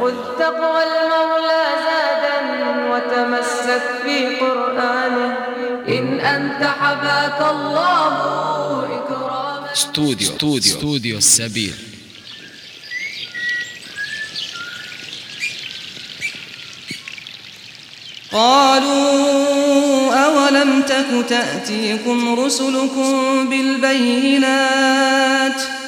خذ تقوى المولى زادا وتمسك في قرآنه. إن أنت حباك الله إكراما. استوديو استوديو استوديو السبيل. قالوا أولم تك تأتيكم رسلكم بالبينات ؟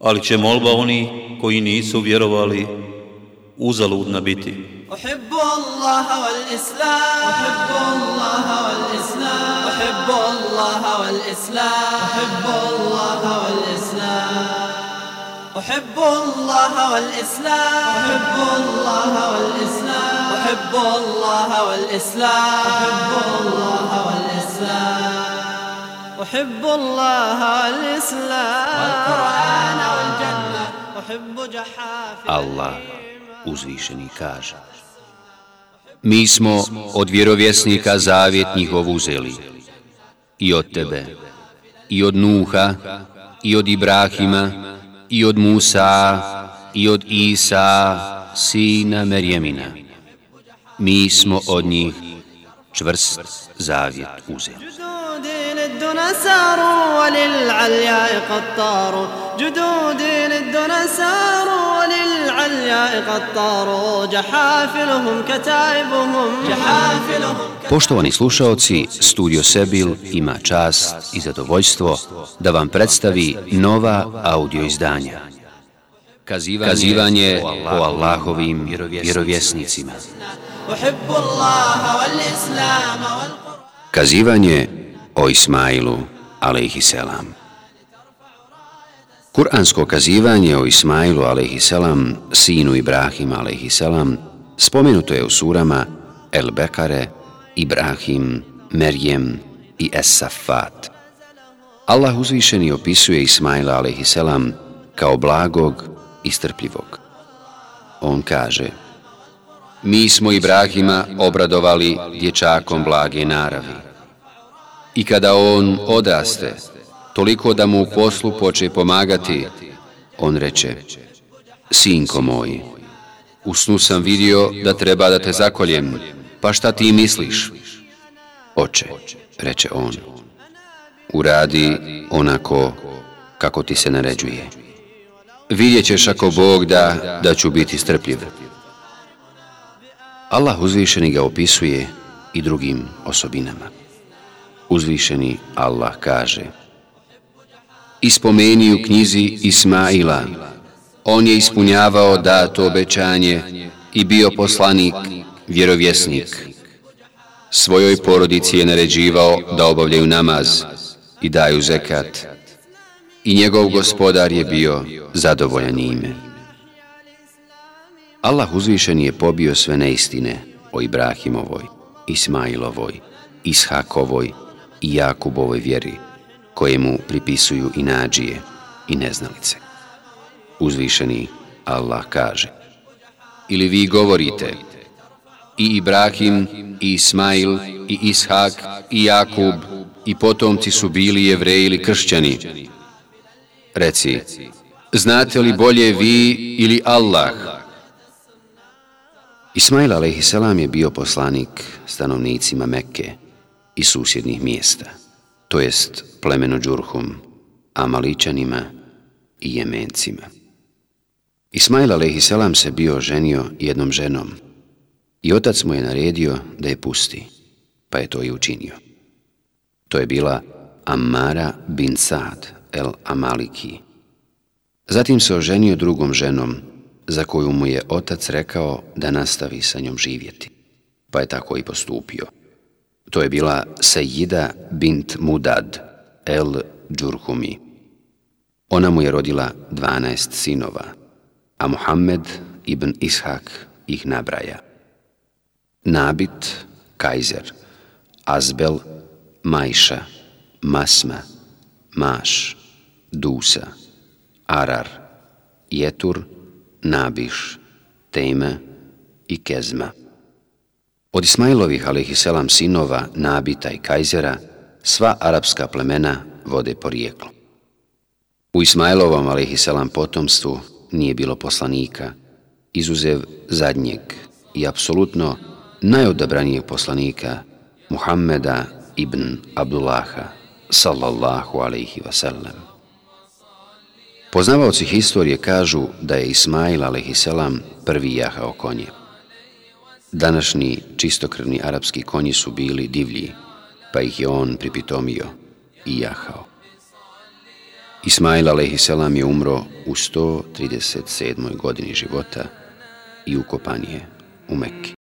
Ali će molba oni koji nisu vjerovali uzaludna biti. أحب الله والإسلام. أحب الله والإسلام. أحب الله والإسلام. أحب الله والإسلام. أحب الله والإسلام. أحب الله والإسلام. أحب الله والإسلام. أحب الله والإسلام. أحب الله والإسلام والقرآن والجنة أحب جحافل Allah uzvišeni kaže Mi smo od vjerovjesnika zavjet njihov uzeli i od tebe i od Nuha i od Ibrahima i od Musa i od Isa sina Merjemina Mi smo od njih čvrst zavjet uzeli جدودي للدنا ساروا وللعلياء قد طاروا جدودي للدنا ساروا وللعلياء قد طاروا جحافلهم كتائبهم جحافلهم Poštovani slušaoci, Studio Sebil ima čast i zadovoljstvo da vam predstavi nova audio izdanja. Kazivanje, Kazivanje o Allahovim vjerovjesnicima. أحب الله والإسلام والقرآن Kazivanje o Ismailu, alaihisselam. Kur'ansko kazivanje o Ismailu, alaihisselam, sinu Ibrahima, alaihisselam, spomenuto je u surama El Bekare, Ibrahim, Merjem i Es-Safat. Allah uzvišeni opisuje Ismaila, alaihisselam, kao blagog i strpljivog. On kaže, Mi smo Ibrahima obradovali dječakom blage naravi. I kada on odaste, toliko da mu u poslu poče pomagati, on reče, Sinko moj, u snu sam vidio da treba da te zakoljem, pa šta ti misliš? Oče, reče on, uradi onako kako ti se naređuje. Vidjet ćeš ako Bog da, da ću biti strpljiv. Allah uzvišeni ga opisuje i drugim osobinama. Uzvišeni Allah kaže Ispomeni u knjizi Ismaila, on je ispunjavao dato obećanje i bio poslanik, vjerovjesnik. Svojoj porodici je naređivao da obavljaju namaz i daju zekat i njegov gospodar je bio zadovoljan njime. Allah uzvišen je pobio sve neistine o Ibrahimovoj, Ismailovoj, Ishakovoj i Jakubovoj vjeri, koje mu pripisuju i nađije i neznalice. Uzvišeni Allah kaže, ili vi govorite, i Ibrahim, i Ismail, i Ishak, i Jakub i potomci su bili jevreji ili kršćani. Reci, znate li bolje vi ili Allah? Ismail a.s. je bio poslanik stanovnicima Mekke i susjednih mjesta, to jest plemenu Džurhum, Amaličanima i Jemencima. Ismail a.s. se bio ženio jednom ženom i otac mu je naredio da je pusti, pa je to i učinio. To je bila Amara bin Sad el Amaliki. Zatim se oženio drugom ženom, za koju mu je otac rekao da nastavi sa njom živjeti, pa je tako i postupio. To je bila Sejida bint Mudad el Džurhumi. Ona mu je rodila 12 sinova, a Muhammed ibn Ishak ih nabraja. Nabit, Kajzer, Azbel, Majša, Masma, Maš, Dusa, Arar, Jetur, Nabiš, Teme i Kezma. Od Ismailovih, alaihisselam, sinova, Nabita i Kajzera, sva arapska plemena vode porijeklo. U Ismailovom, alaihisselam, potomstvu nije bilo poslanika, izuzev zadnjeg i apsolutno najodabranijeg poslanika, Muhammeda ibn Abdullaha, sallallahu alaihi wasallam. Poznavaoci historije kažu da je Ismail alaihisselam prvi jahao konje. Današnji čistokrvni arapski konji su bili divlji, pa ih je on pripitomio i jahao. Ismail a.s. je umro u 137. godini života i ukopan je u Mekki.